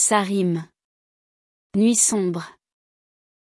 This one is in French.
Ça rime. Nuit sombre.